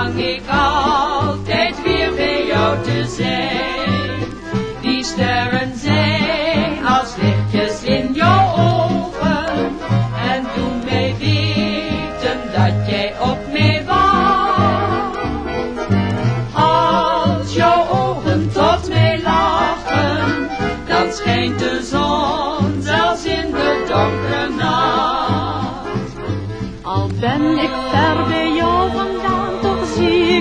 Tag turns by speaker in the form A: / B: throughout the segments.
A: verlang ik altijd weer bij jou te zijn. Die sterren zijn als lichtjes in jouw ogen en doen mij weten dat jij op mij wacht. Als jouw ogen tot mij lachen, dan schijnt de zon zelfs in de donkere nacht. Al ben ik ver bij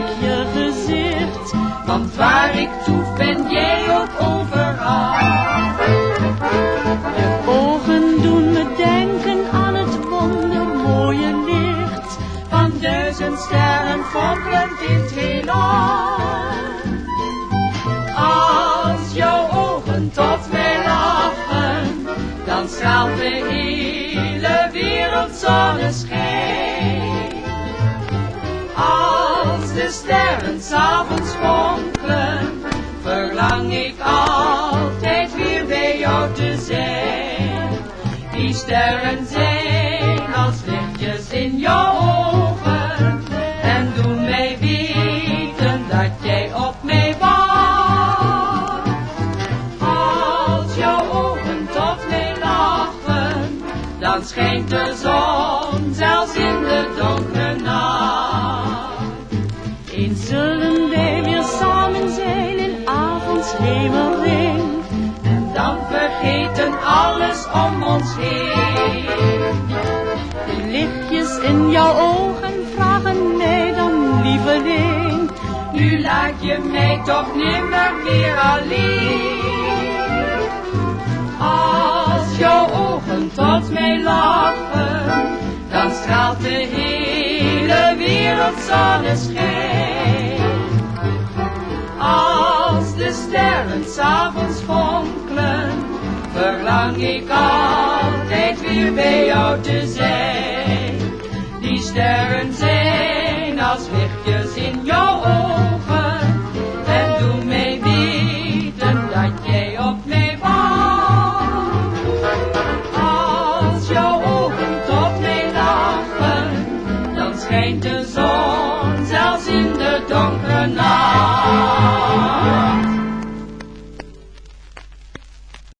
A: je gezicht. Want waar ik toe ben jij ook overal. Je ogen doen me denken aan het wondermooie licht. Van duizend sterren fonkelend in het heelal. Als jouw ogen tot mij lachen, dan straalt de hele wereld zonneschijn. S'avonds fonkelen, verlang ik altijd weer bij jou te zijn. Die sterren zijn als lichtjes in jouw ogen en doen mij weten dat jij op mij wacht. Als jouw ogen tot mij lachen, dan schijnt de zon zelfs in de donkere nacht. Eens hemelring. En dan vergeten alles om ons heen. De lichtjes in jouw ogen vragen mij dan lieveling. Nu laat je mij toch nimmer meer alleen. Als jouw ogen tot mij lachen, dan straalt de hele wereld zonneschijn. De sterren s'avonds fonkelen, verlang ik altijd weer bij jou te zijn. Die sterren zijn als lichtjes in jouw ogen en doe mij weten dat jij op mij wacht. Als jouw ogen tot mij lachen, dan schijnt de zon zelfs in de donkere nacht.